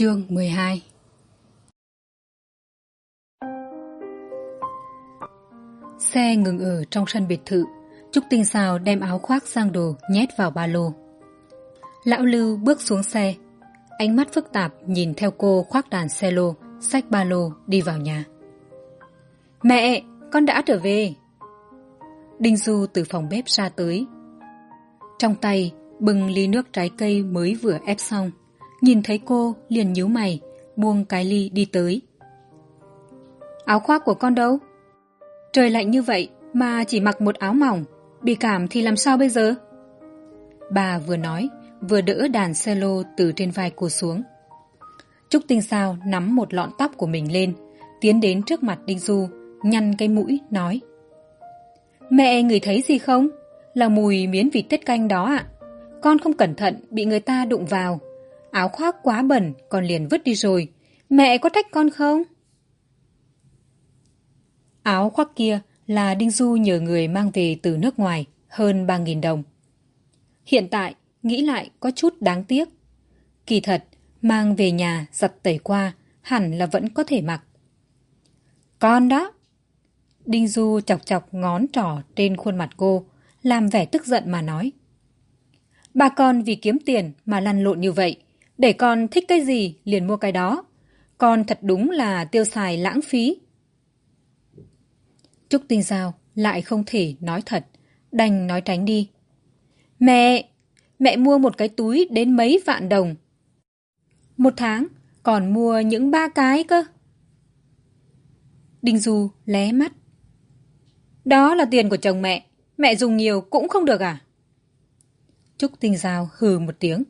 Chương mười hai. Xe ngừng ở trong sân biệt thự Trúc Tinh Sao đem áo khoác sang đồ nhét vào ba lô. Lão Lưu bước xuống xe Ánh mắt phức tạp nhìn theo cô khoác đàn xe lô Xách ba lô đi vào nhà. Mẹ, con đã trở về. Đinh Du từ phòng bếp ra tới. Trong tay bưng ly nước trái cây mới vừa ép xong nhìn thấy cô, liền nhíu mày, buông cái ly đi tới. Áo khoác của con đâu? Trời lạnh như vậy mà chỉ mặc một áo mỏng, bị cảm thì làm sao bây giờ? Bà vừa nói, vừa đỡ đàn cello từ trên vai cô xuống. Trúc tinh sao nắm một lọn tóc của mình lên, tiến đến trước mặt đinh du, nhăn cái mũi, nói. Mẹ ngửi thấy gì không? Là mùi miến vịt tiết canh đó ạ. Con không cẩn thận bị người ta đụng vào áo khoác quá bẩn, con liền vứt đi rồi. Mẹ có trách con không? Áo khoác kia là đinh du nhờ người mang về từ nước ngoài, hơn ba nghìn đồng. Hiện tại, nghĩ lại có chút đáng tiếc. Kỳ thật, mang về nhà giặt tẩy qua, hẳn là vẫn có thể mặc. Con đó! Đinh du chọc chọc ngón trỏ trên khuôn mặt cô, làm vẻ tức giận mà nói. Bà con vì kiếm tiền mà lăn lộn như vậy để con thích cái gì, liền mua cái đó. Con thật đúng là tiêu xài lãng phí. Trúc tinh giao lại không thể nói thật. Đành nói tránh đi. Mẹ mẹ mua một cái túi đến mấy vạn đồng? Một tháng, còn mua những ba cái cơ. Đinh du lé mắt. Đó là tiền của chồng mẹ. Mẹ dùng nhiều cũng không được à? Trúc tinh giao hừ một tiếng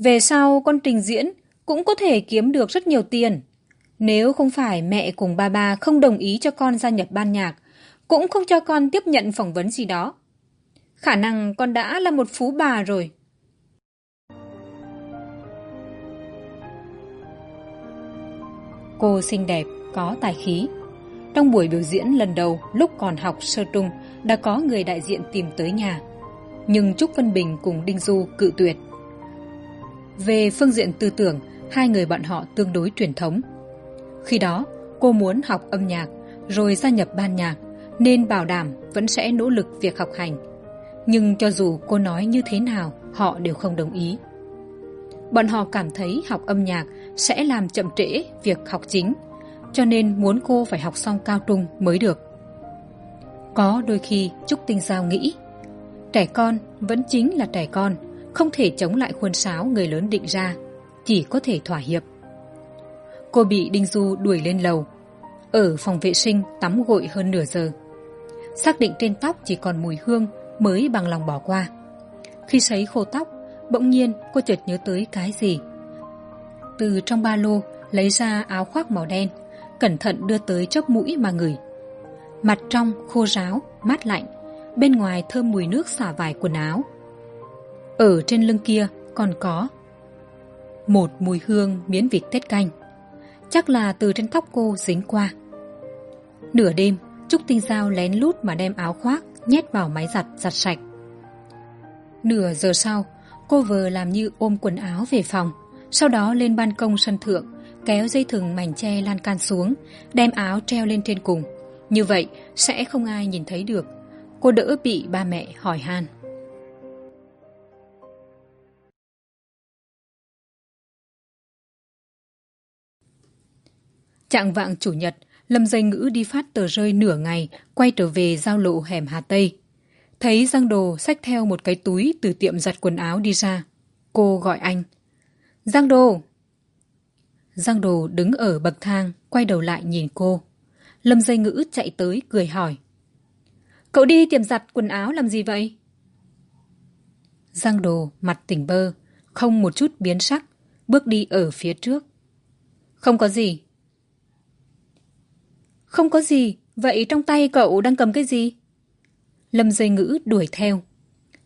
về sau con trình diễn cũng có thể kiếm được rất nhiều tiền. Nếu không phải mẹ cùng ba ba không đồng ý cho con gia nhập ban nhạc, cũng không cho con tiếp nhận phỏng vấn gì đó. Khả năng con đã là một phú bà rồi. Cô xinh đẹp, có tài khí. Trong buổi biểu diễn lần đầu, lúc còn học sơ trung, đã có người đại diện tìm tới nhà. Nhưng trúc vân bình cùng đinh du cự tuyệt về phương diện tư tưởng, hai người bọn họ tương đối truyền thống. Khi đó, cô muốn học âm nhạc, rồi gia nhập ban nhạc, nên bảo đảm vẫn sẽ nỗ lực việc học hành. Nhưng cho dù cô nói như thế nào, họ đều không đồng ý. Bọn họ cảm thấy học âm nhạc sẽ làm chậm trễ việc học chính, cho nên muốn cô phải học xong cao trung mới được. Có đôi khi trúc tinh giao nghĩ, trẻ con vẫn chính là trẻ con không thể chống lại khuôn sáo người lớn định ra, chỉ có thể thỏa hiệp. Cô bị đinh du đuổi lên lầu, ở phòng vệ sinh tắm gội hơn nửa giờ. Xác định trên tóc chỉ còn mùi hương mới bằng lòng bỏ qua. Khi sấy khô tóc, bỗng nhiên cô chợt nhớ tới cái gì. Từ trong ba lô, lấy ra áo khoác màu đen, cẩn thận đưa tới chốc mũi mà ngửi. Mặt trong khô ráo, mát lạnh, bên ngoài thơm mùi nước xả vải quần áo ở trên lưng kia còn có một mùi hương miến vịt tết canh. Chắc là từ trên tóc cô dính qua. Nửa đêm, trúc tinh giao lén lút mà đem áo khoác nhét vào máy giặt giặt sạch. Nửa giờ sau, cô vờ làm như ôm quần áo về phòng, sau đó lên ban công sân thượng, kéo dây thừng mảnh tre lan can xuống, đem áo treo lên trên cùng. Như vậy, sẽ không ai nhìn thấy được. Cô đỡ bị ba mẹ hỏi han. Trạng vạng chủ nhật, lâm dây ngữ đi phát tờ rơi nửa ngày, quay trở về giao lộ hẻm hà tây. Thấy giang đồ xách theo một cái túi từ tiệm giặt quần áo đi ra, cô gọi anh. Giang đồ. Giang đồ đứng ở bậc thang, quay đầu lại nhìn cô. Lâm dây ngữ chạy tới cười hỏi. Cậu đi tiệm giặt quần áo làm gì vậy? Giang đồ mặt tỉnh bơ, không một chút biến sắc, bước đi ở phía trước. Không có gì không có gì, vậy trong tay cậu đang cầm cái gì? Lâm dây ngữ đuổi theo.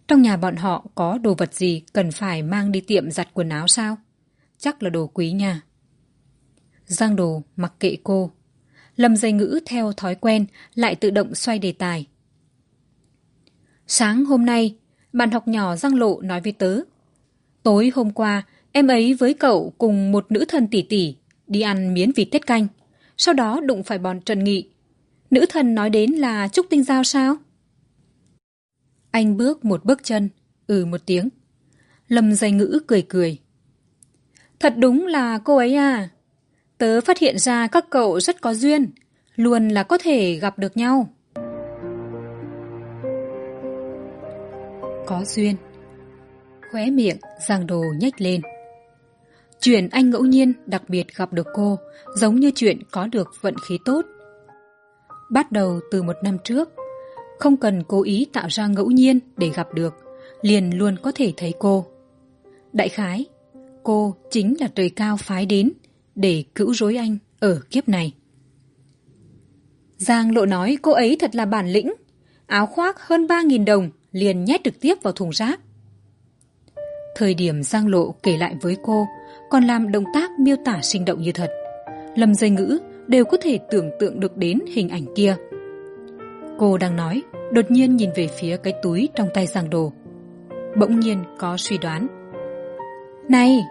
Trong nhà bọn họ có đồ vật gì cần phải mang đi tiệm giặt quần áo sao? Chắc là đồ quý nha. Giang đồ mặc kệ cô. Lâm dây ngữ theo thói quen lại tự động xoay đề tài. Sáng hôm nay, bạn học nhỏ giang lộ nói với tớ, tối hôm qua, em ấy với cậu cùng một nữ thần tỷ tỷ đi ăn miến vịt tết canh sau đó đụng phải bọn trần nghị. Nữ thần nói đến là trúc tinh giao sao? Anh bước một bước chân ừ một tiếng. Lâm dây ngữ cười cười. Thật đúng là cô ấy à. Tớ phát hiện ra các cậu rất có duyên, luôn là có thể gặp được nhau. Có duyên. Khóe miệng, giang đồ nhếch lên chuyện anh ngẫu nhiên đặc biệt gặp được cô, giống như chuyện có được vận khí tốt. Bắt đầu từ một năm trước, không cần cố ý tạo ra ngẫu nhiên để gặp được, liền luôn có thể thấy cô. Đại khái, cô chính là trời cao phái đến để cứu rối anh ở kiếp này. Giang lộ nói cô ấy thật là bản lĩnh, áo khoác hơn ba nghìn đồng liền nhét trực tiếp vào thùng rác. Thời điểm giang lộ kể lại với cô còn làm động tác miêu tả sinh động như thật. Lâm dây ngữ đều có thể tưởng tượng được đến hình ảnh kia. Cô đang nói, đột nhiên nhìn về phía cái túi trong tay giang đồ. Bỗng nhiên có suy đoán. Này,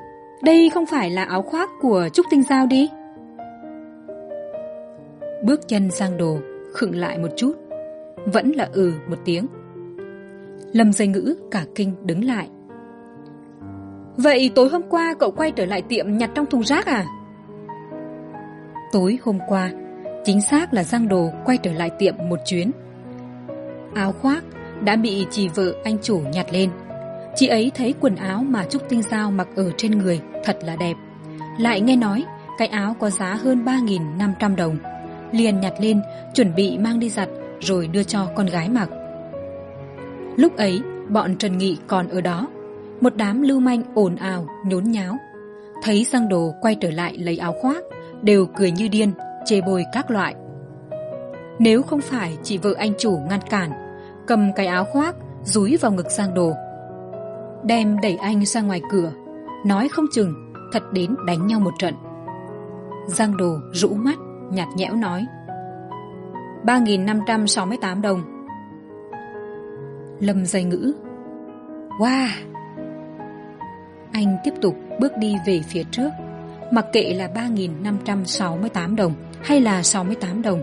đây không phải là áo khoác của trúc tinh giao đi. Bước chân giang đồ khựng lại một chút. Vẫn là ừ một tiếng. Lâm dây ngữ cả kinh đứng lại vậy tối hôm qua cậu quay trở lại tiệm nhặt trong thùng rác à? Tối hôm qua, chính xác là giang đồ quay trở lại tiệm một chuyến. Áo khoác đã bị chị vợ anh chủ nhặt lên. Chị ấy thấy quần áo mà trúc tinh giao mặc ở trên người thật là đẹp. Lại nghe nói cái áo có giá hơn ba nghìn năm trăm đồng. Liền nhặt lên, chuẩn bị mang đi giặt, rồi đưa cho con gái mặc. Lúc ấy, bọn trần nghị còn ở đó một đám lưu manh ồn ào, nhốn nháo. Thấy giang đồ quay trở lại lấy áo khoác, đều cười như điên, chê bôi các loại. Nếu không phải chị vợ anh chủ ngăn cản, cầm cái áo khoác, dúi vào ngực giang đồ, đem đẩy anh ra ngoài cửa, nói không chừng thật đến đánh nhau một trận. Giang đồ rũ mắt, nhạt nhẽo nói, ba nghìn năm trăm sáu mươi tám đồng. Lâm dây ngữ, wow anh tiếp tục bước đi về phía trước. Mặc kệ là ba nghìn năm trăm sáu mươi tám đồng hay là sáu mươi tám đồng,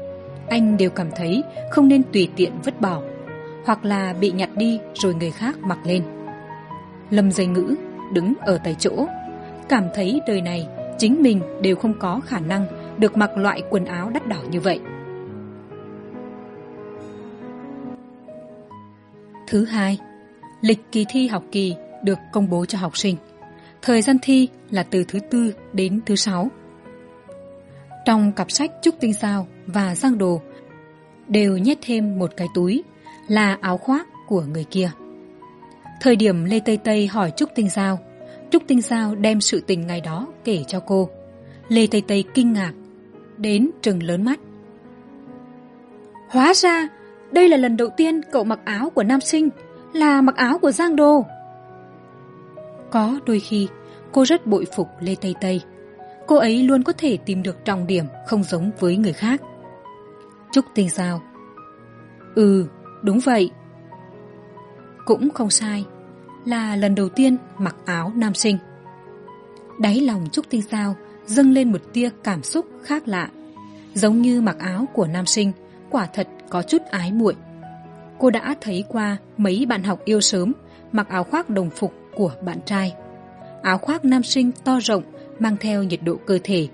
anh đều cảm thấy không nên tùy tiện vứt bỏ hoặc là bị nhặt đi rồi người khác mặc lên. Lâm dây ngữ đứng ở tại chỗ, cảm thấy đời này chính mình đều không có khả năng được mặc loại quần áo đắt đỏ như vậy. Thứ hai, lịch kỳ thi học kỳ được công bố cho học sinh thời gian thi là từ thứ tư đến thứ sáu. Trong cặp sách trúc tinh sao và giang đồ đều nhét thêm một cái túi là áo khoác của người kia. Thời điểm lê tây tây hỏi trúc tinh giao trúc tinh giao đem sự tình ngày đó kể cho cô. Lê tây tây kinh ngạc đến trừng lớn mắt. Hóa ra đây là lần đầu tiên cậu mặc áo của nam sinh là mặc áo của giang đô có đôi khi cô rất bội phục lê tây tây. Cô ấy luôn có thể tìm được trọng điểm không giống với người khác. Trúc tinh giao ừ đúng vậy. Cũng không sai. Là lần đầu tiên mặc áo nam sinh. Đáy lòng trúc tinh sao dâng lên một tia cảm xúc khác lạ. Giống như mặc áo của nam sinh, quả thật có chút ái muội. Cô đã thấy qua mấy bạn học yêu sớm mặc áo khoác đồng phục của bạn trai áo khoác nam sinh to rộng, mang theo nhiệt độ cơ thể.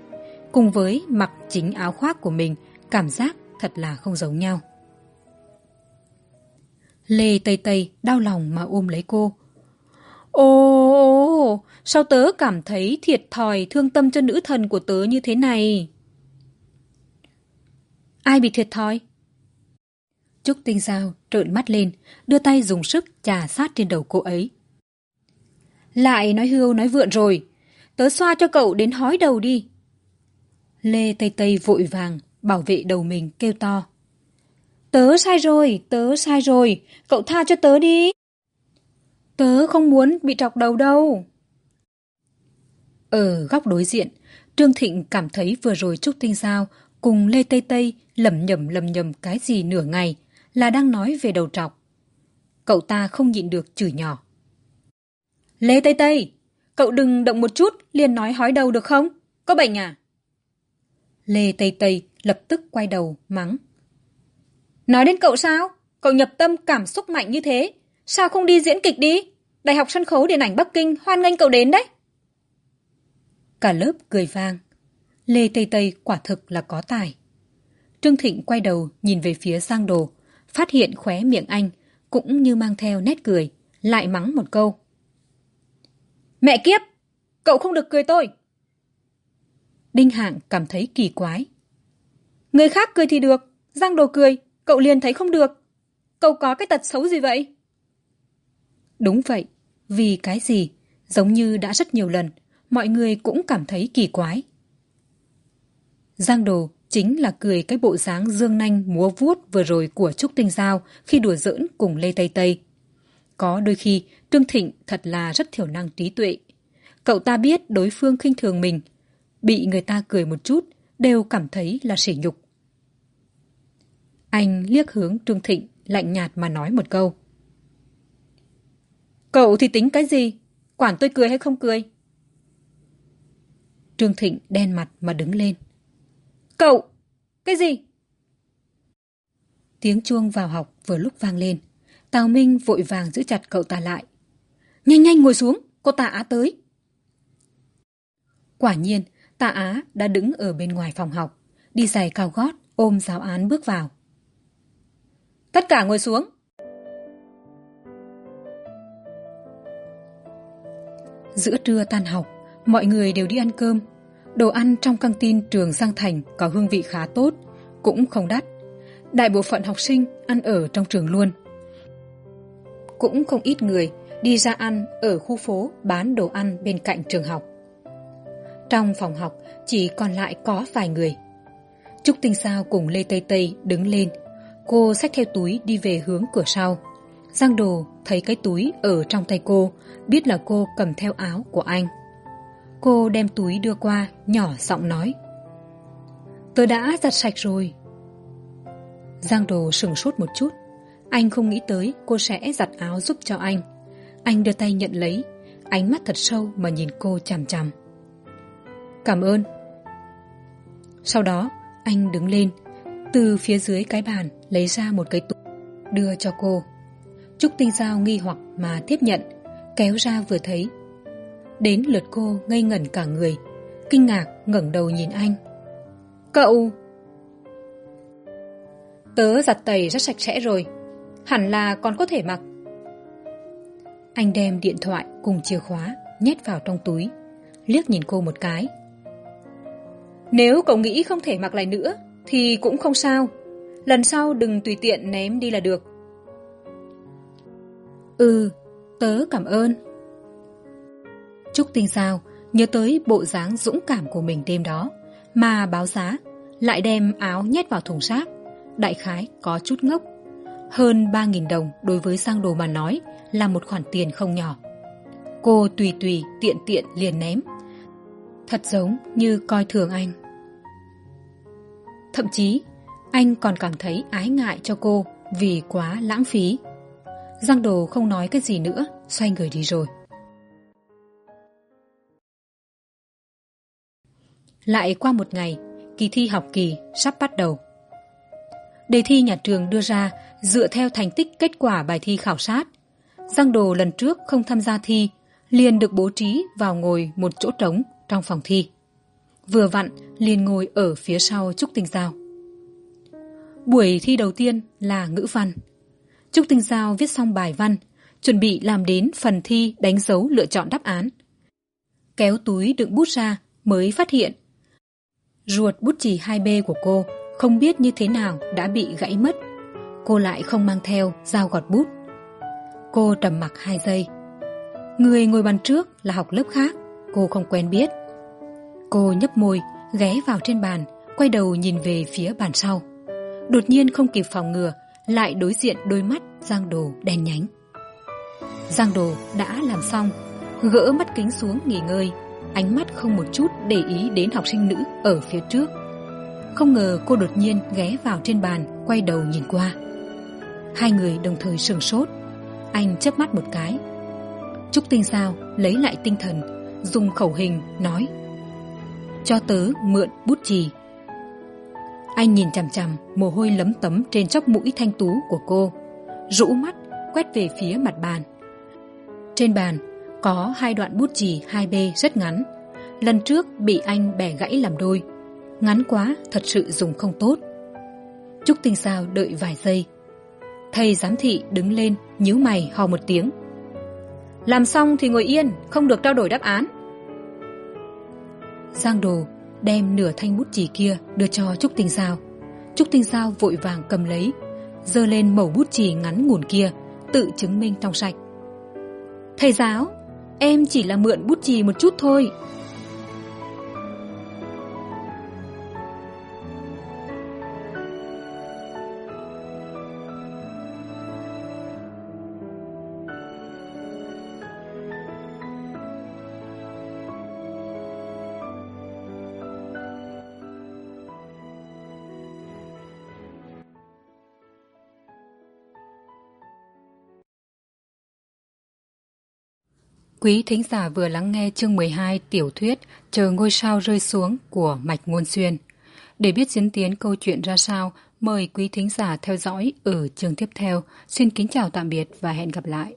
Cùng với mặc chính áo khoác của mình, cảm giác thật là không giống nhau. Lê tây tây đau lòng mà ôm lấy cô. Ồ, sao tớ cảm thấy thiệt thòi thương tâm cho nữ thần của tớ như thế này? Ai bị thiệt thòi? Trúc tinh giao trợn mắt lên, đưa tay dùng sức chà sát trên đầu cô ấy lại nói hưu nói vượn rồi. Tớ xoa cho cậu đến hói đầu đi. Lê tây tây vội vàng bảo vệ đầu mình, kêu to. Tớ sai rồi, tớ sai rồi, cậu tha cho tớ đi. Tớ không muốn bị trọc đầu đâu. Ở góc đối diện, trương thịnh cảm thấy vừa rồi trúc tinh giao cùng lê tây tây lẩm nhẩm lẩm nhẩm cái gì nửa ngày là đang nói về đầu trọc. Cậu ta không nhịn được chửi nhỏ lê tây tây, cậu đừng động một chút, liền nói hói đầu được không? Có bệnh à? Lê tây tây lập tức quay đầu mắng. Nói đến cậu sao? Cậu nhập tâm cảm xúc mạnh như thế, sao không đi diễn kịch đi? Đại học sân khấu điện ảnh bắc kinh hoan nghênh cậu đến đấy. Cả lớp cười vang. Lê tây tây quả thực là có tài. Trương thịnh quay đầu nhìn về phía giang đồ, phát hiện khóe miệng anh cũng như mang theo nét cười, lại mắng một câu mẹ kiếp, cậu không được cười tôi. Đinh hạng cảm thấy kỳ quái. Người khác cười thì được giang đồ cười, cậu liền thấy không được. Cậu có cái tật xấu gì vậy? Đúng vậy, vì cái gì? Giống như đã rất nhiều lần, mọi người cũng cảm thấy kỳ quái. Giang đồ chính là cười cái bộ dáng dương nanh múa vuốt vừa rồi của trúc tinh giao khi đùa giỡn cùng lê tây tây có đôi khi trương thịnh thật là rất thiểu năng trí tuệ. Cậu ta biết đối phương khinh thường mình. Bị người ta cười một chút, đều cảm thấy là sỉ nhục. Anh liếc hướng trương thịnh, lạnh nhạt mà nói một câu. Cậu thì tính cái gì? Quản tôi cười hay không cười? Trương thịnh đen mặt mà đứng lên. Cậu, cái gì? Tiếng chuông vào học vừa lúc vang lên tào minh vội vàng giữ chặt cậu ta lại. Nhanh nhanh ngồi xuống, cô tạ á tới. Quả nhiên, tạ á đã đứng ở bên ngoài phòng học, đi giày cao gót, ôm giáo án bước vào. Tất cả ngồi xuống. Giữa trưa tan học, mọi người đều đi ăn cơm. Đồ ăn trong căng tin trường giang thành có hương vị khá tốt, cũng không đắt. Đại bộ phận học sinh ăn ở trong trường luôn cũng không ít người đi ra ăn ở khu phố bán đồ ăn bên cạnh trường học. Trong phòng học, chỉ còn lại có vài người. Trúc tinh sao cùng lê tây tây đứng lên. Cô xách theo túi đi về hướng cửa sau. Giang đồ thấy cái túi ở trong tay cô, biết là cô cầm theo áo của anh. Cô đem túi đưa qua, nhỏ giọng nói, tớ đã giặt sạch rồi. Giang đồ sừng sốt một chút anh không nghĩ tới cô sẽ giặt áo giúp cho anh. Anh đưa tay nhận lấy, ánh mắt thật sâu mà nhìn cô chằm chằm. Cảm ơn. Sau đó, anh đứng lên, từ phía dưới cái bàn lấy ra một cái túi đưa cho cô. Trúc tinh giao nghi hoặc mà tiếp nhận, kéo ra vừa thấy. Đến lượt cô ngây ngẩn cả người, kinh ngạc ngẩng đầu nhìn anh. Cậu! Tớ giặt tẩy rất sạch sẽ rồi hẳn là còn có thể mặc. Anh đem điện thoại cùng chìa khóa nhét vào trong túi, liếc nhìn cô một cái. Nếu cậu nghĩ không thể mặc lại nữa, thì cũng không sao. Lần sau đừng tùy tiện ném đi là được. Ừ tớ cảm ơn. Trúc tinh sao, nhớ tới bộ dáng dũng cảm của mình đêm đó, mà báo giá lại đem áo nhét vào thùng rác. Đại khái có chút ngốc hơn ba nghìn đồng đối với sang đồ mà nói là một khoản tiền không nhỏ. Cô tùy tùy tiện tiện liền ném. Thật giống như coi thường anh. Thậm chí, anh còn cảm thấy ái ngại cho cô vì quá lãng phí. Giang đồ không nói cái gì nữa, xoay người đi rồi. Lại qua một ngày, kỳ thi học kỳ sắp bắt đầu đề thi nhà trường đưa ra dựa theo thành tích kết quả bài thi khảo sát. Giang đồ lần trước không tham gia thi, liền được bố trí vào ngồi một chỗ trống trong phòng thi. Vừa vặn, liền ngồi ở phía sau trúc tinh giao. Buổi thi đầu tiên là ngữ văn. Trúc tinh giao viết xong bài văn, chuẩn bị làm đến phần thi đánh dấu lựa chọn đáp án. Kéo túi đựng bút ra mới phát hiện, ruột bút chì hai b của cô không biết như thế nào đã bị gãy mất. Cô lại không mang theo dao gọt bút. Cô trầm mặc hai giây. Người ngồi bàn trước là học lớp khác, cô không quen biết. Cô nhấp môi, ghé vào trên bàn, quay đầu nhìn về phía bàn sau. Đột nhiên không kịp phòng ngừa, lại đối diện đôi mắt giang đồ đen nhánh. Giang đồ đã làm xong, gỡ mắt kính xuống nghỉ ngơi, ánh mắt không một chút để ý đến học sinh nữ ở phía trước không ngờ cô đột nhiên ghé vào trên bàn, quay đầu nhìn qua. Hai người đồng thời sửng sốt. Anh chớp mắt một cái. Trúc tinh sao lấy lại tinh thần, dùng khẩu hình nói, cho tớ mượn bút chì. Anh nhìn chằm chằm mồ hôi lấm tấm trên chóc mũi thanh tú của cô, rũ mắt, quét về phía mặt bàn. Trên bàn có hai đoạn bút chì hai b rất ngắn. Lần trước bị anh bẻ gãy làm đôi ngắn quá, thật sự dùng không tốt. Trúc tinh sao đợi vài giây. Thầy giám thị đứng lên, nhíu mày hò một tiếng. Làm xong thì ngồi yên, không được trao đổi đáp án. Giang đồ đem nửa thanh bút chì kia đưa cho trúc tinh sao. Trúc tinh sao vội vàng cầm lấy, giơ lên mẩu bút chì ngắn ngủn kia, tự chứng minh trong sạch. Thầy giáo, em chỉ là mượn bút chì một chút thôi. Quý thính giả vừa lắng nghe chương 12 tiểu thuyết Chờ ngôi sao rơi xuống của Mạch Ngôn Xuyên. Để biết diễn tiến câu chuyện ra sao, mời quý thính giả theo dõi ở chương tiếp theo. Xin kính chào tạm biệt và hẹn gặp lại.